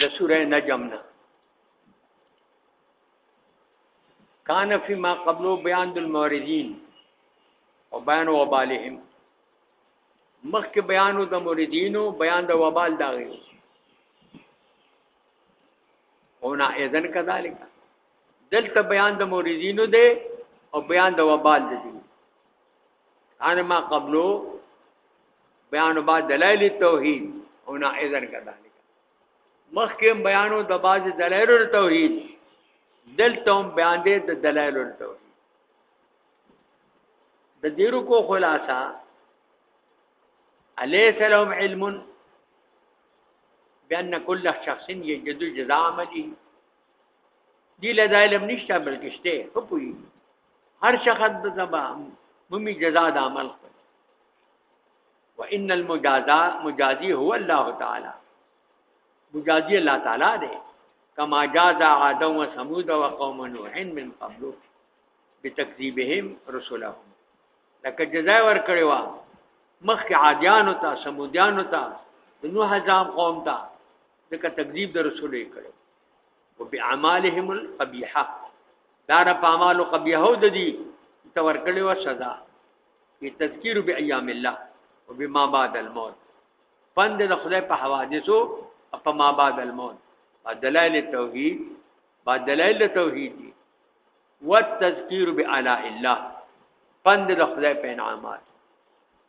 د سوره نجم نه کان فی ما قبلو بیان الموردین او بیان وبالهم مخکې بیانو د موردینو بیان د وبال دا غي او نه اذن کذالک دلته بیان د موردینو دی او بیان د وبال دی کان ما قبلو بیان بعد دلائل توحید او نا اذن کذالک مخکې بیانو د باز دلائل توحید دلته هم بیان دي د دلائل توحید د دیرو کو خلاصہ الیس لهم علم بان كل شخص يجد جزاء عمله دی له علم نشته بلکې شته خو پوي هر شخص د زبا ممی جزاء د عمل خپل وان المجازا مجازي هو الله تعالی مجازي الله تعالی دی کما جاز عاد و ثمود و قوم نوح من قبل بتكذيبهم رسلهم لکه جزاء ور کړی و مخک عادیان او ثمودیان او نوح ځام قوم ته دغه تکذیب د رسولې کړو او په اعمالهم القبیحه دا نه په اعمال قبیحه د دې ته ورکړې و سزا په تذکیر به ایام الله او بما بعد الموت پند د خدای په حوادثو په ما بعد الموت په دلایل توحید په دلایل توحید دي والتذکیر بالاء الله پند د خدای په انعامات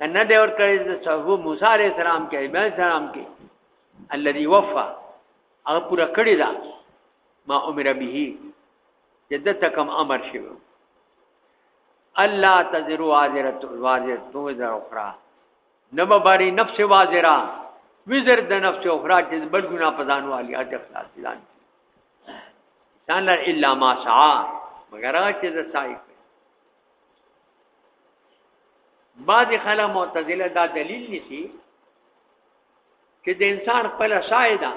کنه دی ور کړی د صحابه موسی علی السلام کې ایمان السلام کې الذي وفى هغه پورا کړی دا ما امر به جدت کم امر شو الله تذرو وازره وازره تو ذر اخرى نبا باری نفس وازره وزر د نفس اخرى چې بل ګنا پدان والی اجر خلاص دي ځان الا ما سعى مگر هغه چې د سعی بعض خلک معتزله دا دلیل نسی چې د انسان خپل شایده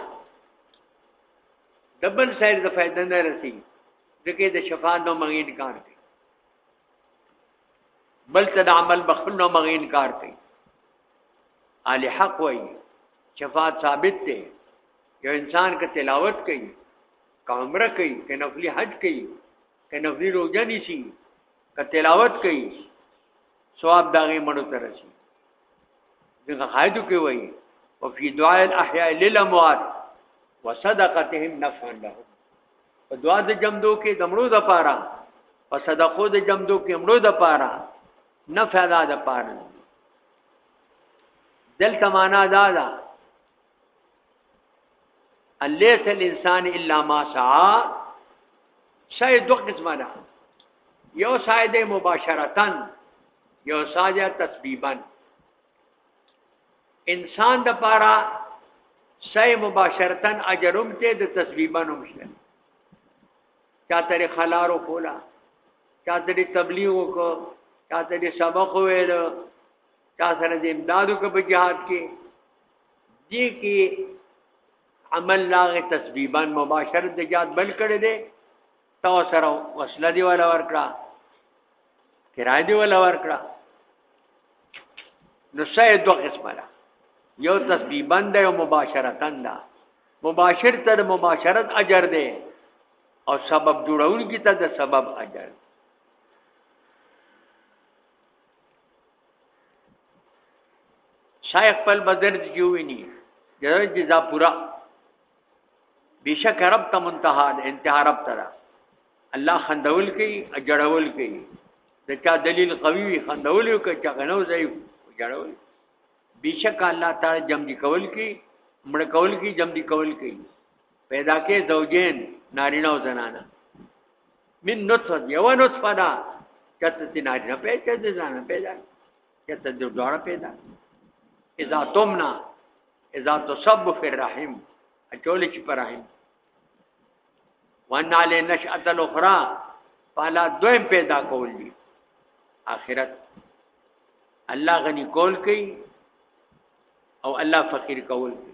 دبل سایر د فائدہ نه رسی دغه د شفاعت نو مغې انکار کوي بل ته د عمل بخل نو مغې انکار کوي علی حق وای شفاعت ثابت دی یو انسان که تلاوت کوي که عمره کوي که نفلی حج کوي که نفلی روجه نیسی که تلاوت کوي ثواب داغه مړو ته رسی ځکه قاعده کې وایي او فی دعاء الاحیاء للاموات وصدقتهم نفعا لهم په دعا د جمدو کې دمړو د پاره په صدقو د جمدو کې مړو د پاره نفع دا د پاره دلته معنا دا ده الیس الانسان الا ما سعى سعی دو قسمه ده یو سعی ده مباشرتا یو سعی ده تسبیبا انسان د پاره سعی مباشرتا اجرم ته د تسبیبا هم شته چا تری خلارو کولا چا تری تبلیغ وکړه چا تری سبق ویل چا سره د امدادو کې په جهاد کې دي کې عمل لاغه تسبیبا مباشر د جات بل کړي دي تا سره وسله دی ولا ورکړه کرای دی ولا ورکړه نو سه دو قسمه ده یو تسبیبا ده یو مباشرتا ده مباشر تر مباشرت اجر ده او سبب جوړون کی ته د سبب اجر ده شایخ پل بدر جوینی جره جزا پورا بیشک رب ته منتها ده انتها رب ته الله خندول کوي اجړول کوي د چا دلیل قوي وي خندول یو که چا غنو ضعیف جړول بیشک الله تعالی جمع دي کول کوي مړ کول کوي جمع دي کول کوي پیدا کې زوجین نارینه او زنانه من نطفه یو نطفه دا کته چې نارینه پیدا چې زنانه پیدا کته د دوړه پیدا اذا تمنا اذا تصب فی الرحم اچول چې پر رحم وان علی نشأت الاخرى پالا دویم پیدا کول دي اخرت الله غنی کول کوي او الله فقیر کول کوي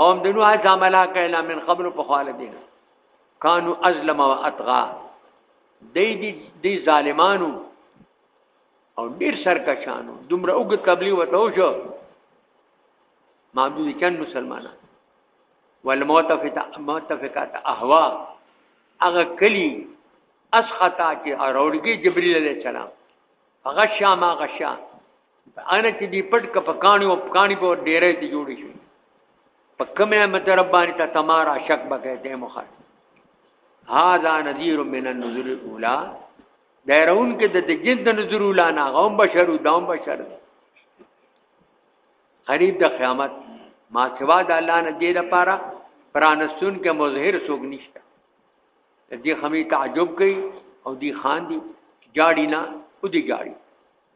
قوم دنو از عملا کایلا من قبل په خاله دین کانو ازلم و اتغا دی دی دی ظالمانو او ډیر سرکشانو دومره وګ قبلی وته شو معبود چن مسلمانان والمتفقات احوا هغه کلی اسخطا چې اورګي جبريل عليه السلام غشا ما غشا انا چې دی پټ ک په کانی او کانی په ډیره ته جوړی شو په کومه مطلب باندې ته تمارا شک بکې ته مخه هاذا نذیر من النذر الاولى دایرون کې د جنس د نذر الاولى نه غوم بشر او دام بشر قریب د قیامت ما سوا د الله نه دی لپاره پرانستون کې مظهر سوګ نشته دې خمی تعجب کوي او دی خان دی جاړی نه او دی جاړی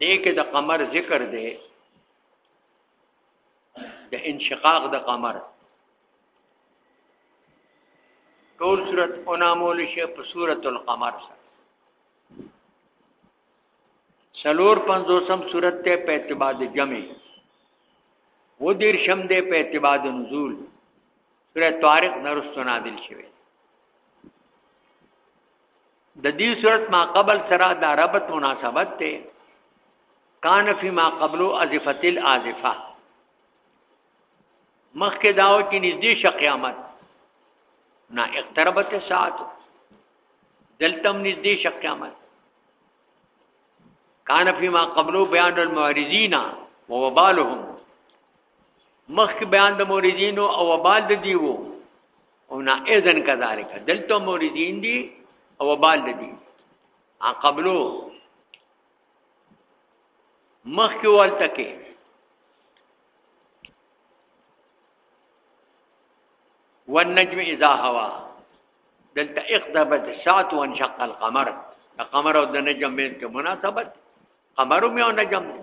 دې کې د قمر ذکر دی د انشقاق د قمر ټول صورت اونامول شي په صورت القمر سره سلور پنځوسم صورت ته په اعتبار د جمع و دیر شم دې په اعتبار د نزول سوره طارق نرستو نازل شوه د دې صورت ما قبل سره دا ربط مناسبت ته کان فی ما قبلو ازفت الازفه مخکې داو چې نږدې ش قیامت نا اقتربت ساعت دلتم نږدې ش قیامت کان فی ما قبلو بیان المعرضین ووبالهم مخک بیان د موردین او وبال د دیو او نه اذن کذالک دلته موردین دی او وبال د دی ان قبلو مخک والته کې والنجم اذا هوا دلته اقتبت الساعه وانشق القمر القمر او د نجم بین کې مناسبت قمر او نجم دی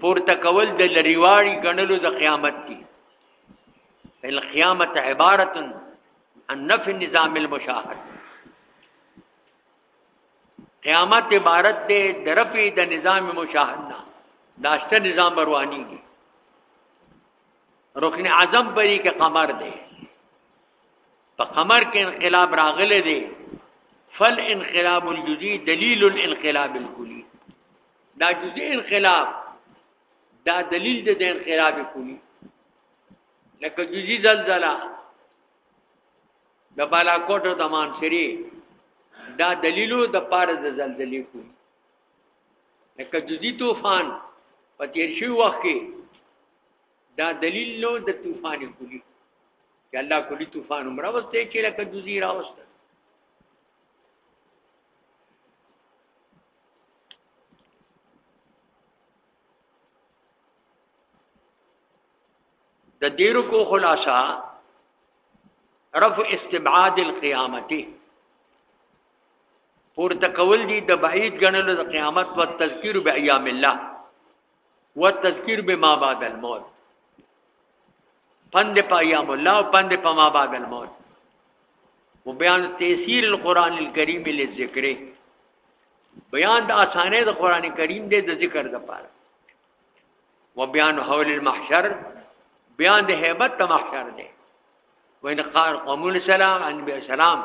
پورته کول د لریواړي غنلو د قیامت دی القیامت عبارت عن نفي النظام المشاهد قیامت عبارت دی د رفع د نظام مشاهد نه داشته نظام رواني دی رکن اعظم بری کې قمر دی په قمر کې انقلاب راغله دی فل انقلاب الجزئی دلیل الانقلاب الکلی دا جزئی انقلاب دا دلیل د انقلاب کلی لکه جزئی زلزلہ د بالاکوټ او د مانشری دا دلیلو د پاره د زلزلې کلی لکه جزئی طوفان په تیر شوی وخت کې دا دلیل نو د طوفان کلی چې الله کلی طوفان عمر واستې چې لکه جزئی راوسته د دیرو کو خلاصہ رفع استبعاد القیامتی پورته کول دي د بعید غنلو د قیامت او تذکیر به ایام الله والتذکیر بما بعد الموت پند په ایام الله او پند په ما بعد الموت وبيان تيسير القران الكريم للذکر بیان د اسانه د قران کریم د ذکر د پاره وبيان حول المحشر بیان د hebat د محشر دی وین قال قوم السلام ان به سلام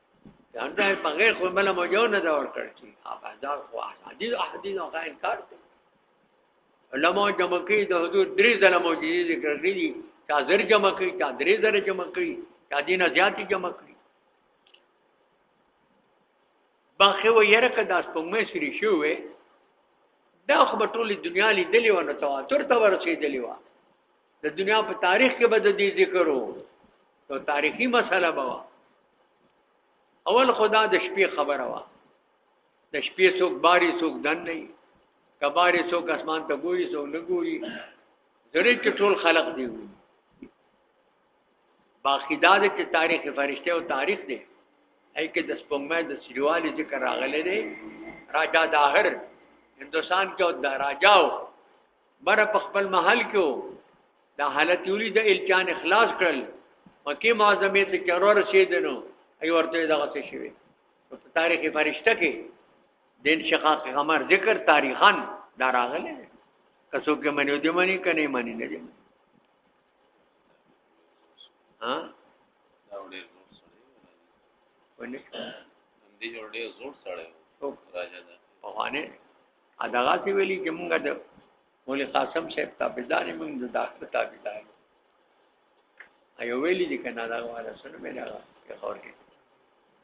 دا په غیر خو مله مو یو نه دا ور کړی چې افزار خو حدیث حدیث او غیر کار دی علماء جمع کوي د حضور درې ځله مو دي ذکر کړی دي چا زر جمع کوي چا درې زر جمع کوي چا دینه زیات جمع کوي باخه و یره کدا سپمې سری شوې دا خو په ټوله دنیا لیدلې و نه تواتر ته ورسېدلې و د دنیا په تاریخ کې به د دې ذکر وو تو تاریخي مسله به اول خدا د شپې خبره وا د شپې څوک باري څوک دن نه کباري څوک اسمان ته ګوري څوک نه ګوري زړه کې ټول خلق دی وي باقی دا د تاریخ فرشته او تاریخ دی اې کې د سپوږمۍ د سریوالې ذکر راغلی دی راجا داهر هندستان کې او د راجاو بر په خپل محل کې دا حالت یولي د الچان اخلاص کړل مکه معظمه ته چرور رسیدنو ای ورته دغه څه شوی په تاریخ فرشته کې د انشقاق قمر ذکر تاریخان دا راغله کسو کې منو دې منی کني منی نه دې ها دا وړي زور سره ونه دې جوړ ډېر زور سره راځه دا په وانه ا دغه سی ویلي چې موږ د مولوی قاسم صاحب تابعدار موږ د داخله تابعدار ایو ویلي چې کنه دا والا سره مې دا یو خور کې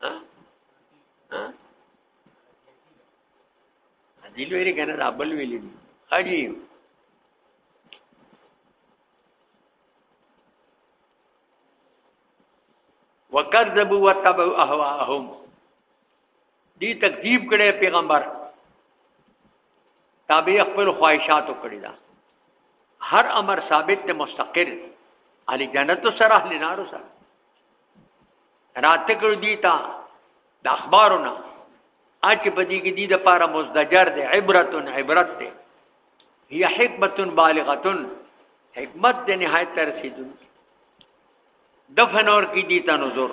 ها ها دې ویلي کنه دا بل ویلي خاجي وکذبوا وتبعوا اهواهم دی تکذیب کړي پیغمبر تابع خپل خواهشاتو کړی دا هر امر ثابت ته مستقر علی جنت سره اهل نار سره راته کړ دی تا د اخبارونه اچ پدی کې دی د پاره مزدجر دی عبرت عبرت دی هي حکمت بالغه حکمت د نهایت ترسیدون دفن اور کی دیتا نظر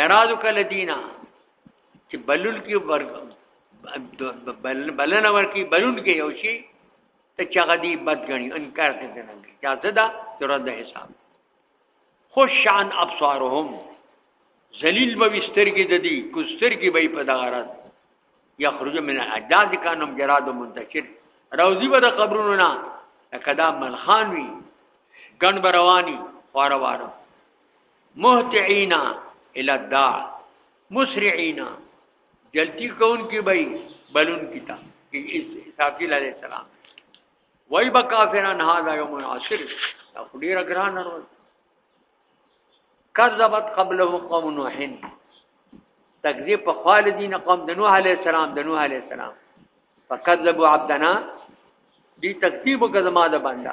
اعراض کله دینا چې بلل کې بلنه ورکی بلون کې یو شي ته چغه دی بد غني انکار ته نه کوي چا زدا ضرورت د حساب خوش شان ابصارهم ذلیل به وسترګي د دې کوسترګي به په دغرات یخرج من اجداد کانم جراد منتشر روزی به د قبرونو نه کدا ملخان وی ګن بروانی واره واره مهتعینا الی الدار مسرعینا جلتی کون کی بھئی بلون کی تا اسرافیل علیہ السلام وای با کافران هذا یوم عاصر دا خډیر ګران ورو کذبت قبله قوم نوح تکذیب په خالدین قوم د نوح علیہ السلام د نوح علیہ السلام فکذبوا عبدنا دی تکذیب کزما د بندا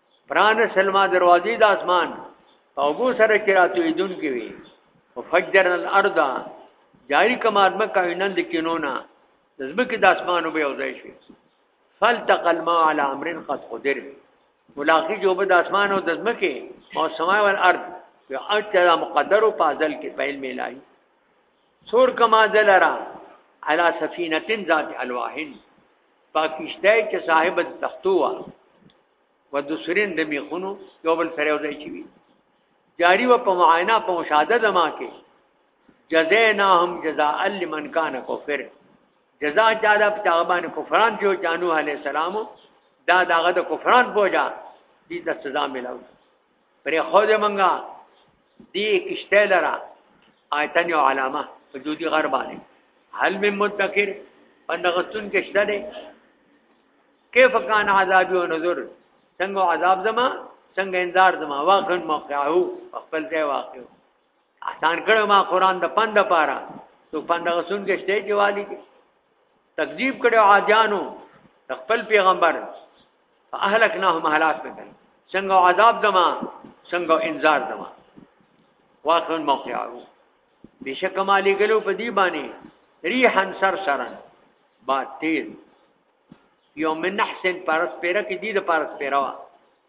پران سلمہ دروازې د اسمان او بو سره کې راتوي دن کې وي وفجرنا الارض جاری کما ادمه کاینند کینونا زمکه د اسمانو به اوځي شي فلتق الماء على امر قد قدر ملاقات جو به د اسمانو د زمکه او سماي ول ارض په اچرا مقدر او پازل کې پهل ملای سور کما دلرا علا سفینتن ذات الواحن پاکشتای چې صاحب د تختو وا و د سرین د میخونو یو بل سره وځي چې وی جاری و په معاینه په مشاهده زما کې جزینا هم جزاء لمن کان کفر جزاء جاده په تاغبان کفران جو جانو علی السلام دا داغه د کفران بوجا دې د سزا ملاوي پرې خو دې مونږه دې کشته لرا آیتن یو علامه په جودي غر باندې هل من مدکر پندغتون کشته دې کیف کان عذاب و نذر څنګه عذاب زما څنګه انذار زما واقعا موقعه خپل ځای واقع آسان کړو ما قران د پند پاره تو پند غسون کې شته چې والی کې تکذیب کړو عادیانو د خپل پیغمبر اهلکناهم هلاک کړل څنګه عذاب دما څنګه انذار دما واخن موقعو بشک مالی ګلو په دی باندې ریحن سر سرن با تیز یوم نحسن پرس پیرا کې دی د پرس پیرا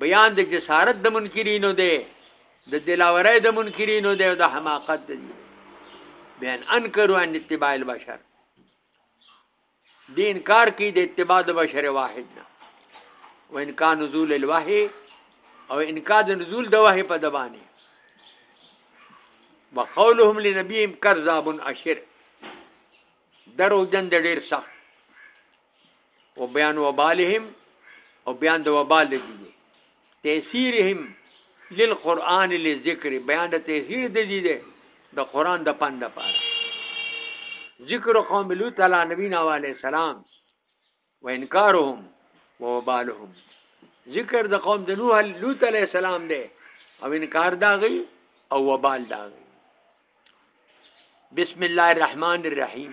بیان د جسارت د منکرینو دی د دلاورۍ د منکرینو دی او د حماقت دی بیان انکروا ان اتباع البشر دین کار کی د اتباع د بشر واحد نه و ان کا نزول الوحی او ان کا د نزول د وحی په دبانې وقولهم لنبيهم كذاب اشر درو جن د ډیر سخت او بیان وبالهم او بیان د وبال دی تاثیرهم للقران للذکر بیان د تاثیر د دې دی د قران د پند لپاره ذکر قوم لوط علی نبینا علیہ السلام و انکارهم و وبالهم ذکر د قوم د نوح لوط علیہ السلام دی او انکار دا غي او وبال دا غي بسم الله الرحمن الرحیم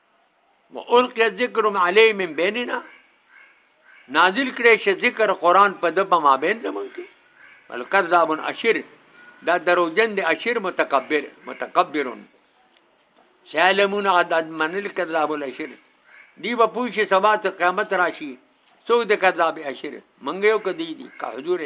والقي ذکر علی من بیننا نازل کړي چې ذکر قران په دبا ما بین زمون کې بل کذاب اشر دا دروجن دی اشر متکبر متکبرون سالمون عدد من الكذاب الاشر دی به پوه شي سبا ته قیامت راشي څوک د کذاب اشر منګیو کدی دي کا حضور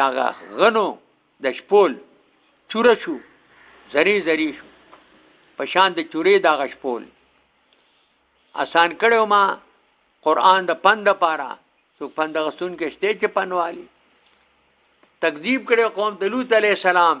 دغه غنو د شپول چوره شو زری زری شو په شان د چورې دغه شپول آسان کړو ما قران د پند پاره څو پند غسون کې شته چې پنوالي تکذیب کړو قوم د لوط علی السلام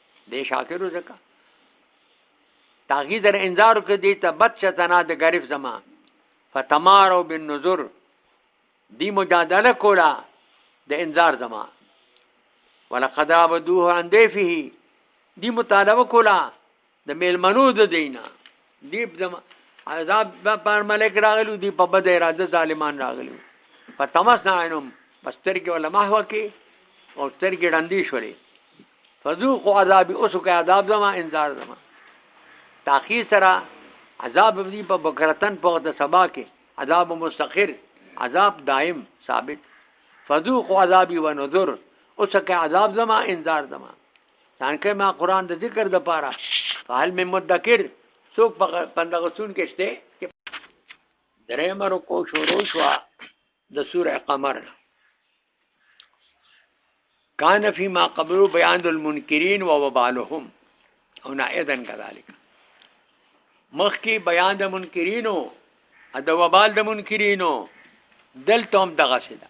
دې شاکرو زکه تاغي در انذار کې دې ته بد شتنا د غریب زما فتمارو بالنظر دی مجادله کولا د انذار زما ولقد عبدوه عن ضيفه دی مطالبه کولا د میلمنو د دینا دی زما عذاب پر ملک راغلو دی په بد اراده ظالمان راغلو فتمسنا عینهم بستر کې ولا محو کې او سترګې ډندې شولې فذوقوا عذابي اوس کوي عذاب زما انذار زما تاخير سره عذاب دی په بکرتن په د سبا کې عذاب مستقر عذاب دائم ثابت فذوقوا عذابي ونذر اوس کوي عذاب زما انذار زما ځانکه ما قران د ذکر د پاره فعل مې مدکر څوک په پندغسون کې شته درې مرو کو شروع شو د سوره قمر کان فی ما قبلو بیان المنکرین و وبالهم او نا اذن کذالک مخکی بیان د منکرینو ا د وبال د منکرینو دلته هم دغه سیده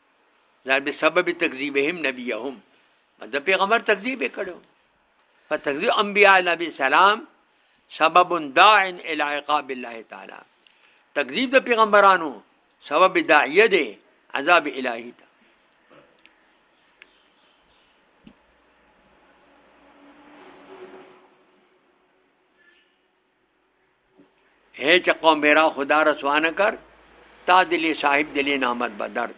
دا به سبب تکذیبهم نبیهم دا پیغمبر تکذیب کړو فتکذیب انبیاء نبی سلام سبب داع الى عقاب الله تعالی تکذیب د پیغمبرانو سبب داعیه دی عذاب الهی ته ہے چې قوم میرا خدا رسوانه کر تا دلی صاحب دلی نامت بدر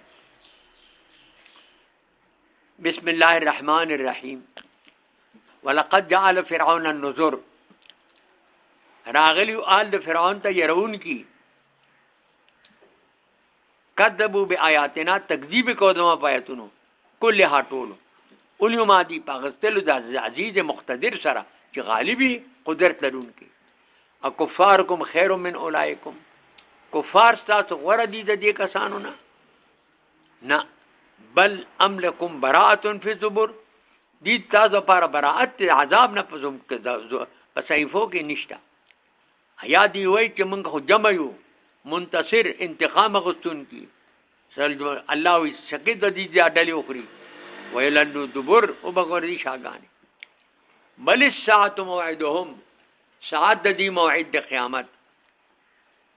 بسم الله الرحمن الرحیم ولقد جعل فرعون النذر راغلی آل د فرعون ته يرون کی کذبو بی آیاتنا تکذیب کو دما پایتونو کله ها ټولو اونیو ما دی پاغستلو د عزیز مقتدر سره چې غالبی قدرت لرونکي او کفارکم خیر من اولایکم کفار تاسو غره دي د دې کسانو نه نه بل املکم براءت فی زبر دي تاسو لپاره براءت عذاب نه پزوم کې د صحیفو کې نشته ایا دی وای چې موږ خو جمع یو منتصر انتقام غستون کی سل الله وی سکه د دې ډلې اخري ویلندو دبر او بغوری شاګان بل الساعه موعدهم ساعت د دې موعد د قیامت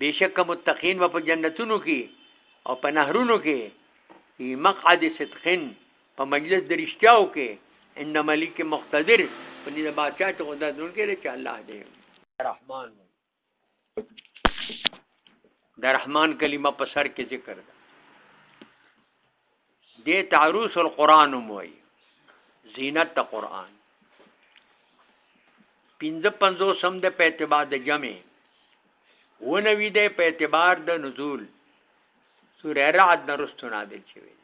بېشکه متقین به په جنتونو کې او په نهرونو کې فی مقعد صدقن په مجلس د رښتیاو کې عند ملک مقتدر په دې د بادشاہ چې خدا دونکي دی چې الله دی رحمان د رحمان کلمه په سر کې ذکر ده دې تعروس القرآن موي زینت د قرآن پنځه پنځو سم د په اعتبار د جمع ونوي د په اعتبار د نزول سوره رعد نرستو نازل شوی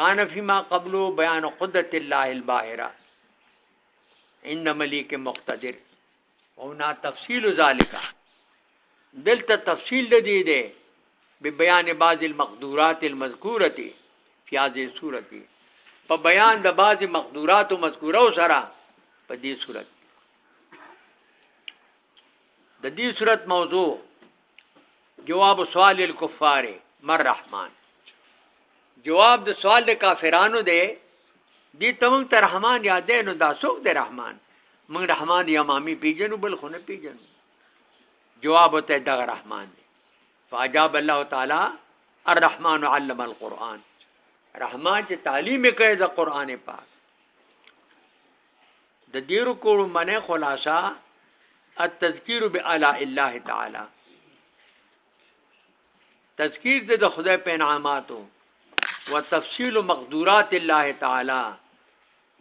کان فيما قبلو بیان قدرت الله الباهره عند مليك مقتدر او نا تفصیل ذالک دلته تفصیل د دې دی به بیان بعض المقدورات المذکوره فی هذه السوره په بیان د بعض مقدورات او مذکوره سره په دې صورت د دې صورت موضوع جواب سوال الكفار مر رحمان جواب د سوال د کافرانو دی دي تمنګ ته رحمان یادې نو دا څوک دی رحمان موږ رحمان یمامی پیجنو بل خو نه پیجنو جواب ته دغه رحمان دی فاجاب الله تعالی الرحمن علم القرآن رحمان چې تعلیم کوي د قران پاک د دې رکوع منه خلاصه التذکیر بالا الله تعالی تذکیر د خدای په انعاماتو وتفصیل مقدورات الله تعالی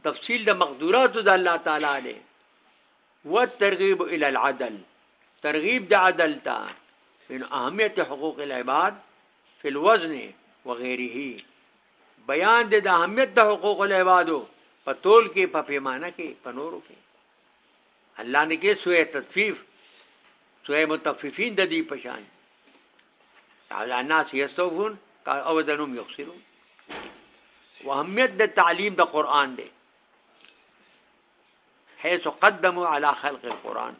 تفصیل د مقدورات د الله تعالی دی والترغیب الى العدل ترغیب د عدل ته من اهمیت حقوق العباد فی الوزن وغیره بیان د اهمیت د حقوق العبادو په تول کې په پیمانه کې په نورو کې الله نه کې سوې تطفیف سوې متطففین د دې پشان تعالی الناس یستوفون او ذنوم یخسرون واهمیت د تعلیم د قران دی حيث قدموا على خلق القرآن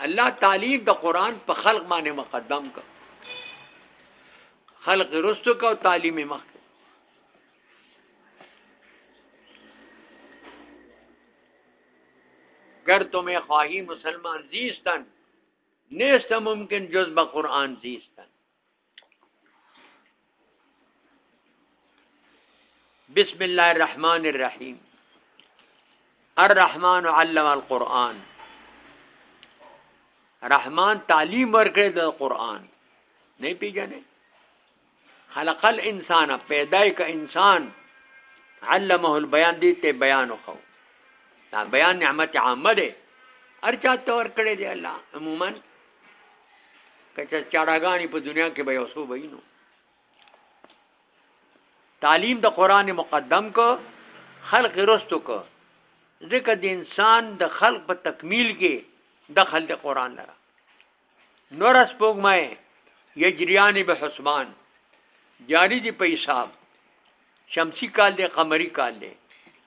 الله تعلیم د قرآن په خلق باندې مقدم کړ خلق رستو کا او تعلیم مخ گر تمہیں خواہی مسلمان زیستن نیست ممکن جز با قرآن زیستن بسم الله الرحمن الرحیم الرحمن علم القرآن رحمان تعلیم ورکړي د قرآن نه پیژنې خلق الانسان پیدای ک انسان علمه البیان دي ته بیان وکاو دا بیان نعمت عامه ده ارچا تور کړی دی الله عموما کچا چاړاګانی په دنیا کې به یو سو بینو تعلیم د قران مقدم کو خلق رستو کو ځکه د انسان د خلق په تکمیل کې دخل د قران لره نور اس پوغمه یجریان به حسبان جاری دی په حساب شمسی کال دی قمری کال دی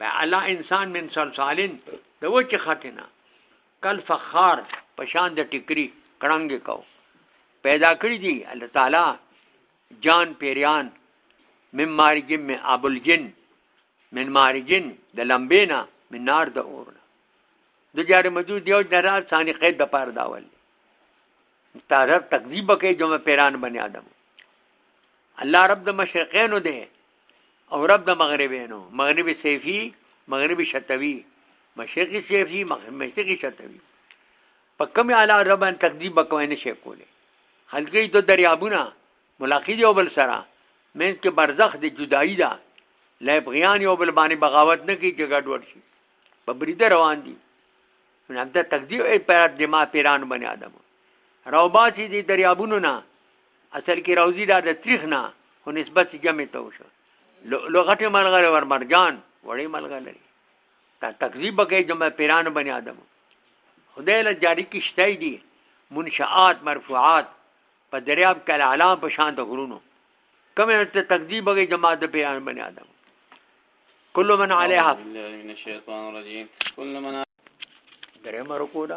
به علا انسان من صلصالین د وچ خاتنه کل فخار پشان د ټکری کړنګ کو پیدا کړی دی الله تعالی جان پیریان من مارجن من ابل جن من مارجن د لمبینا من نار د اور د جار مجو دیو جرا ثانی قید د پار داول تعرف تکذیب کوي جو پیران بنی آدم الله رب د مشرقینو دی او رب د مغربینو مغربي سیفي مغربي شتوي مشرقي سیفي مشرقي شتوي په کومې اعلی ربان تقدیم به کوی نشي کولی هلکې دو دریابونه ملاقي دی یو بل سره منځ کې برزخ د جدایي ده لا یبغیان یو بل باندې بغاوت نه کوي چې ګډوډ شي په بریده روان دي نو همدا تقدیر ای پر دماغ پیران بني آدم روباسي دي دریابونو نه اصل کې روزي دا د تریخ نه خو نسبت جمع ته وشو لغت ملغره ور مرجان وړي ملغره لري تا تکذیب کوي جمع پیران بني آدم خدای له جاری کیشته دي منشآت مرفوعات په دریاب کې اعلان په شان د غرونو کوم ته تکذیب کوي جمع د پیران بني آدم كل من عليها من الشيطان الرجيم كل من درهم رکو دا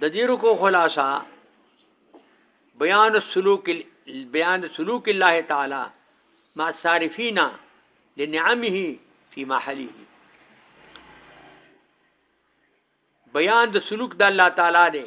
د دې رکو خلاصہ بیان سلوک بیان سلوک الله تعالی مع صارفین لنعمه فی محله بیان د سلوک د الله تعالی دی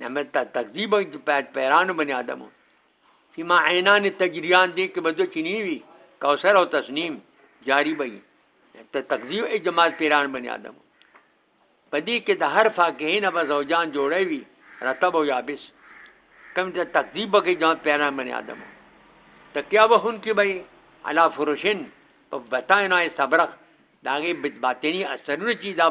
نه مې تا تکذیب او پیرانو بنی آدمو چې ما عینان تجریان دي کې بده چینی وي کوثر او تسنیم جاری به ته تکذیب ای جماعت پیران بنی آدمو پدې کې د هر فاکهین به زوجان جوړی وي رتب او یابس کم ته تکذیب به جماعت پیران بنی آدمو تکیا وهون کې به علا فرشن په بتاینه استبرق داغه باطنی اثرونه چې دا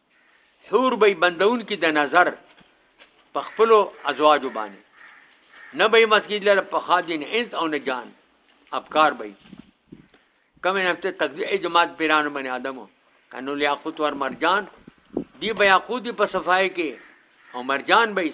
حور به بندون کی د نظر په خپل ازواج باندې نه به مسجد لره په خادین انس او نه جان افکار به کم نه ته تقدیر اجماعت پیران باندې ادمو کنو لیاقوت ور مرجان دی بیا خودی په صفای کې او مرجان به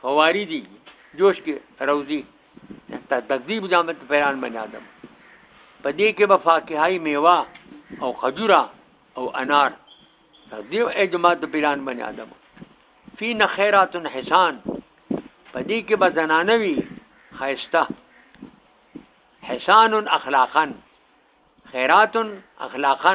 فواری دی جوش کې روزي تکذیب د امت پیران بنی آدم په دې کې به فاکهای میوه او خجوره او انار دیو اجماع د پیران بنی آدم فی نخیرات حسان په دې کې به زنانه وي خیسته حسان اخلاقا خیرات اخلاقا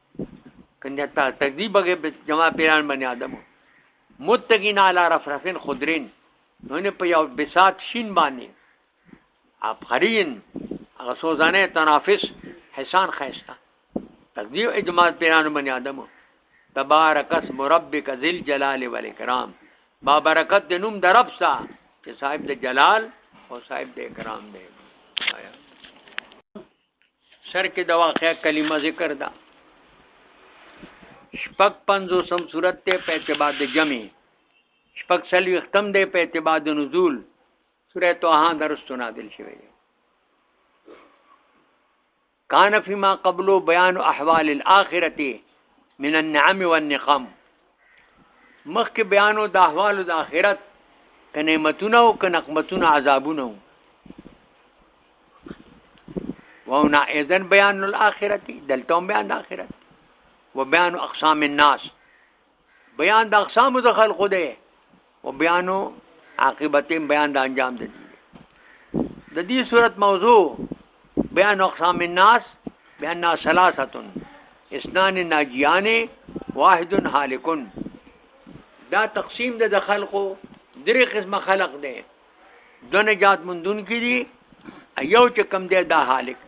کنده تا تکذیب به جما پیران بنی آدم متقین علی رفرفین خضرین نو په یو بسات شین باندې ابخرین هغه سوزانه تنافس حسان خیستا تکذیب اجماع پیران بنی آدم تبارک اسم ربک ذل جلال والاکرام با برکت د نوم د رب سا چې صاحب د جلال او صاحب د اکرام دی سر کې د واقعیا کلمه ذکر ده شپږ پنځوسم صورت ته په اعتبار د جمع شپږ سلوي ختم دی په اعتبار د نزول سوره توها درستو نازل شوی دی کان فيما قبل بيان احوال الاخرته من النعم والنقم مخکې بیانو د احوالو د آخرت که نعمتونه او که نقمتونه عذابونه وو وهنا اذن بیان الاخرتی دلته بیان د آخرت و بیان اقسام الناس بیان د اقسام د خلقو دی او بیان عاقبت بیان د انجام د دې د دې صورت موضوع بیان اقسام الناس بیان ناس ثلاثتن اسنان ناجیان واحد حالکن دا تقسیم د خلقو درې قسمه خلق دی دو نجات مندون کی دي یو چې کم دی دا حالک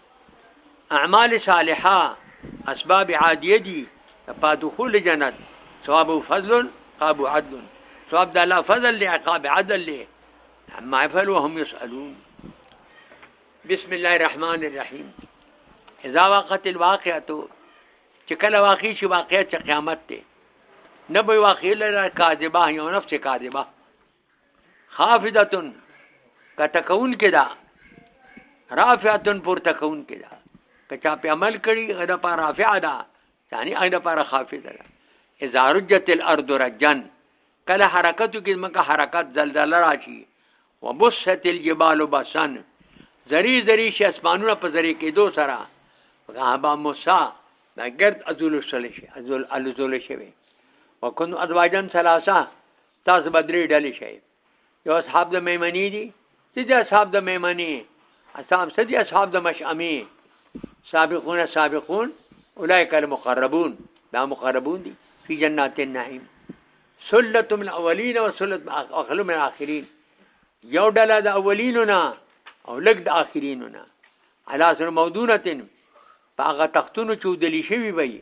اعمال صالحه اسباب عادیه دي په دخول جنت ثواب او فضل عقاب عدل ثواب د الله فضل له عقاب عدل له عما يفعلوا وهم يسألون بسم الله الرحمن الرحیم اذا وقت الواقعه چې کله واقع شي واقعیت چې قیامت دی نه به واقع لره کاذبه یو نفس کاذبه خافضتن کټکون کې دا رافعتن پورته کون کې دا که چا په عمل کړي غدا پر رافع ده یعنی اګه پر خافض ده اذا رجت الارض رجن کله حرکت کې مکه حرکت زلزلہ راشي وبست الجبال بسن زری زری شي اسمانونه په زری کې دو سره غابا موسی دا ګرد ازول شل شي ازول ازول شي وکونو ازواجن ثلاثه تاسو به درې ډلې شئ یو اصحاب د میمنې دي څه دي اصحاب د میمنې اصحاب څه دي اصحاب د مشعمې سابقون سابقون اولئک المقربون دا مقربون دي فی جنات النعیم سلت من الاولین و سلت اخلو من الاخرین یو ډله د اولینو نه او لږ د اخرینو نه علا سر مودونتن په هغه تختونو چې ودلی شوي وي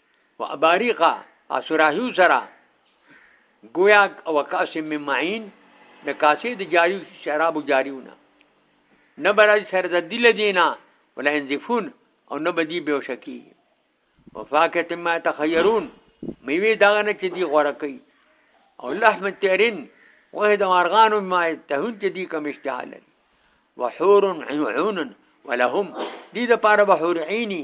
و اباریقا اسراهیو سره گویا او کاس من معین د کاسې د جاری شراب جاریونه نه برای سره د دل دینا ولا انزفون او نه بدی به شکی وفاکت ما تخیرون میوه دا نه چې دی غوړه کوي او لحم تیرین وه د مارغانو ما تهون چې دی کم اشتعال وحور عيون ولهم دي د پاره بحور عيني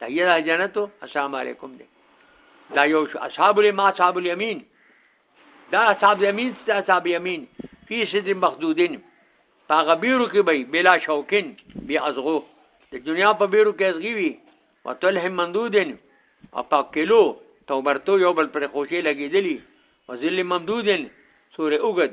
تهیه د جنتو السلام علیکم دی دا یو اصحاب الما اصحاب الیمین دا اصحاب الیمین ست اصحاب الیمین فی سد مخدودین پاغه بیرو کې به بلا شوکین بی ازغو د دنیا په بیرو کې ازغي وي وتلح مندودین او په کلو توبرتو یو بل پر خوشي لګیدلی وزل ممدودین سورې اوګد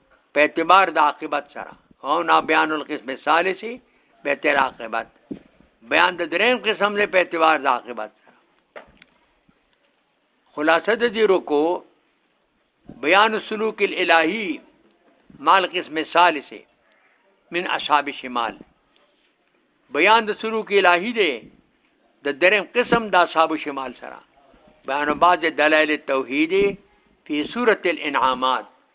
په اعتبار د عاقبت سره او نا بیان القسم الثالث به تر عاقبت بیان د دریم قسم له په اعتبار د عاقبت سره خلاصه د دې رکو بیان سلوک الالهی مال قسم الثالث من اصحاب شمال بیان د سلوک الهی دی د دریم قسم د اصحاب شمال سره بیان بعض دلایل توحیدی فی سورۃ الانعامات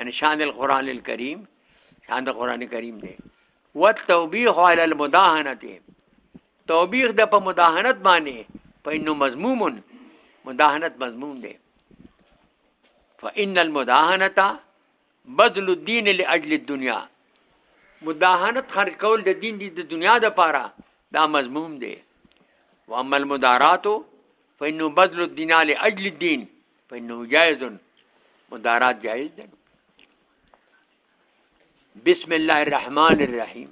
ان شان القران الكريم شان القران کریم دی والتوبیخ علی المداهنه توبیخ د په مداهنت باندې په انه مضموم مداهنت مضموم دی فان المداهنه بذل الدين لاجل الدنيا مداهنت خرج کول د دین دی د دنیا د پاره دا مضموم دی واما المدارات فانه بذل الدين لاجل الدين فإنه جائز مدارات جائز ده بسم الله الرحمن الرحيم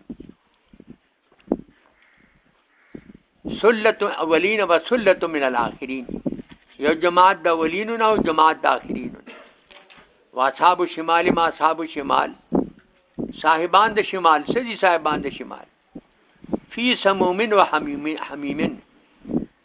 سلت اولین و سلت من الاخرین یو جماعت د اولین او جماعت د اخرین و اصحاب شمال ما اصحاب شمال صاحبان د شمال سدي صاحبان د شمال فی سمومن و حمیمن حمیمن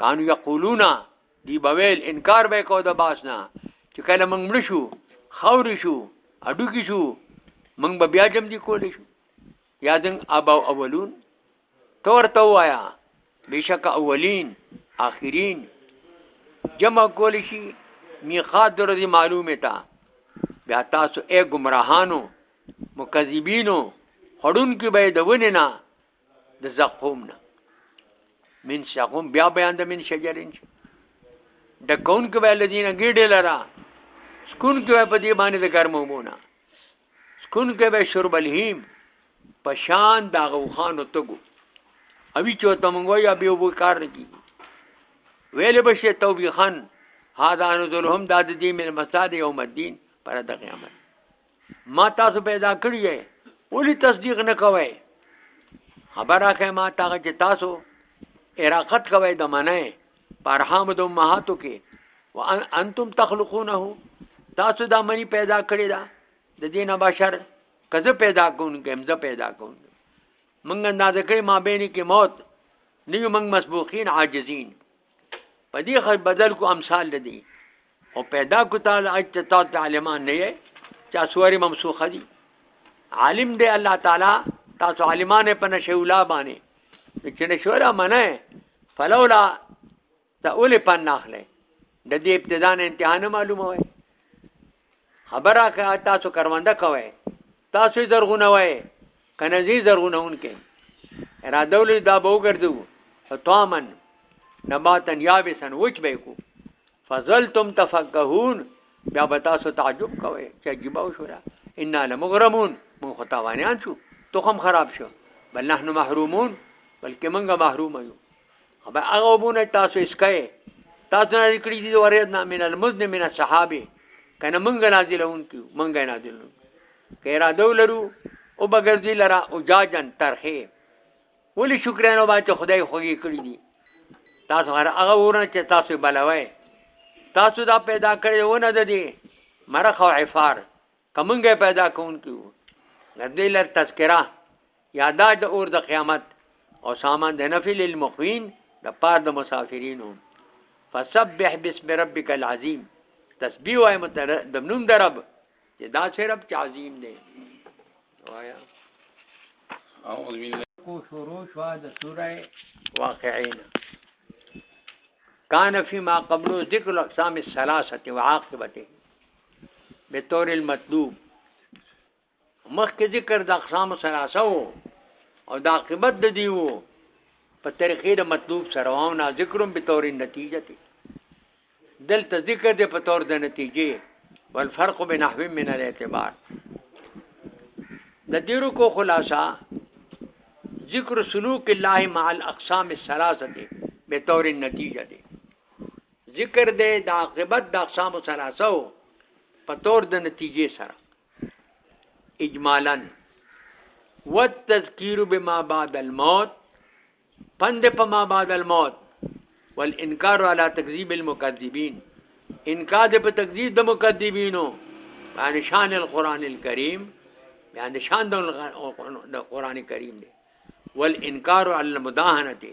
کانو یقولون دی بویل انکار به کو د باس نه چې کله موږ مړ شو خوري شو اډو کې شو موږ به بیا جمع دي کولې شو یادن ابا اولون تور تو وایا بشک اولین اخرین جمع کول شي میقات درځي معلومه تا بیا تاسو اے گمراهانو مکذبینو خړون کې به د وننه د زقوم نه من زقوم بیا بیان د من شجرین د کون کې ویل دینه ګډه لرا سکون کې په دې باندې د ګرمو مونه سکون کې به شرب الهیم پشان دا غوخانو تګو اوی چوته مونږ یا به وو کار نه کی ویل بشه توبیخان هاذا نزلهم داد دې من مساد یوم الدین پر د قیامت ما تاسو پیدا کړی یې ولی تصدیق نه کوئ خبره خې ما تاغه چې تاسو اراقت کوئ د منه پرهام د امهاتو کې وان انتم تخلقونه تاسو دا منی پیدا کړی دا د دین بشر کزه پیدا کون کې مزه پیدا کون منګ انداز کړی ما بیني کې موت نیو منګ مسبوقین عاجزین په دې خل بدل کو امثال لدی او پیدا کو تعالی اجت تعالی عالمان نه یې چا سوري ممسوخه دي عالم دی الله تعالی تاسو عالمانه په نشولا باندې چې نشورا منه فلولا ته اولې پناخله د دې ابتدا نه انتها نه معلومه وای خبره که تاسو کرونده کوي تاسو یې زرغونه وای کنه زی زرغونه اونکې اراده ولې دا به وګرځو حطامن نباتن یابسن وچ به کو فظلتم تفقهون بیا به تاسو تعجب کوئ چې عجیب او شورا ان لمغرمون مون خطاوانیان شو تخم خراب شو بل نحن محرومون بلکې مونږه محروم یو به هغه وبونه تاسو اسکای تاسو نه لیکلي دي ورید نه من المزن من الصحابه کنه مونږ نازلون کیو مونږ نازلون که اراده ولرو او بغرضی لرا او جاجن ترخه ولی شکرانه با چې خدای خوږی کړی دي تاسو هر هغه ورنه چې تاسو بلوي تاسو دا پیدا کړی ونه د دې مرخ او عفار کمنګه پیدا کون کیو لدې لر تذکرہ یادا د اور د قیامت او سامان د نفل المقوین د پار د مسافرینو فسبح بسم ربک العظیم تسبیح وای متر د نوم درب چې دا چې رب چې عظیم دی وایا اعوذ بالله کو شروع شو د سوره واقعین کان فی ما قبل ذکر الاقسام الثلاثه وعاقبته به طور المطلوب مخکې ذکر د اقسام سلاسه وو او د عاقبت د دی وو په طریقې د مطلوب سره او نه ذکرم به طور نتیجه ته دلته ذکر دی په طور د نتیجې والفرق بنحو من الاعتبار د دیرو کو خلاصہ ذکر سلوک الله مع الاقسام الثلاثه به طور نتیجه دی ذکر دی د عاقبت د اقسام ثلاثه په تور د نتیجې سره اجمالا والتذکیر بما بعد الموت پند په ما بعد الموت والانکار على تکذیب المکذبین انکار په تکذیب د مکذبینو باندې شان القران الكريم باندې شان د قران کریم دی والانکار على المداهنه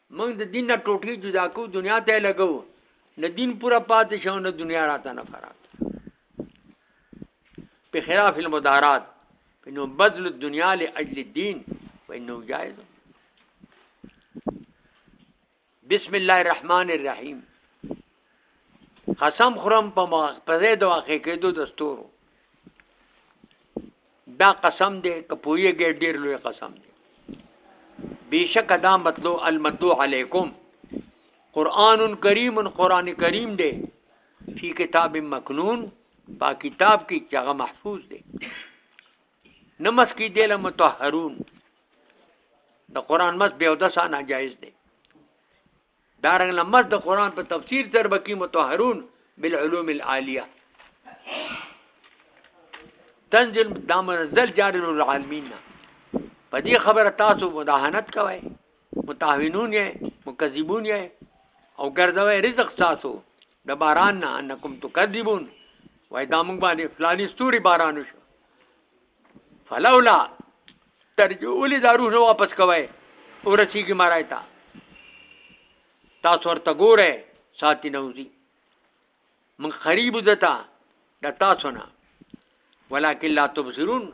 موږ د دین نه ټوټې جدا کوو دنیا ته لګو نه دین پورا پاتې شو نه دنیا راته نه فرات په خلاف المدارات انه بذل الدنيا لاجل الدين فانه جائز بسم الله الرحمن الرحيم قسم خورم په په ځای د واقع کېدو د ستورو دا قسم دی که پوهېږي ډېر لوی قسم دی بېشکه دا مطلوع المطلوع علیکم قرآن کریم قرآن کریم دی فی کتاب مکنون با کتاب کې چې هغه محفوظ دی نمس کې دی له متطهرون د قرآن مس بیا د سانه جایز دی دارنګ نماز د قران په تفسیر تر بکی متطهرون بالعلوم العالیه تنزل دا منزل جارل العالمین په دې خبره تاسو مداهنت کوئ متاهنون یې مکذبون یې او ګرځوي رزق تاسو د باران نه انکم تکذبون وای دا موږ باندې فلانی ستوري باران وشو فلولا ترجولی دا روح نه واپس کوي ورسیږي مارای تا تاسو ورته ګوره ساتي نوځي من قریب دتا د تاسو نه ولکن لا تبصرون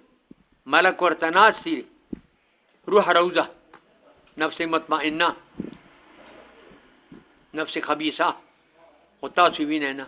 ملک ورته ناسي روح روزه نفس مطمئنه نفس خبيثه او تاسو وینئ نه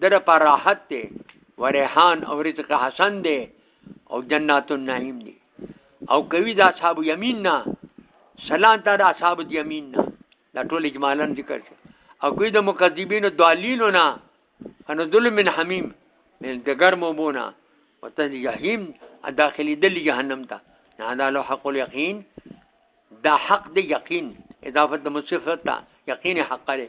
در پر راحت دی و ریحان او رزق حسن دی او جنات النعیم دی او کوي د اصحاب یمین نه سلام ته د اصحاب یمین نه دا ټول اجمالا ذکر شو او کوي د مکذبین دالین نه ان ظلم من حمیم من دګر موبونه وتن جهنم داخلي دل جهنم ته نه دا له حق الیقین دا حق دی یقین اضافه د مصفت یقین حق لري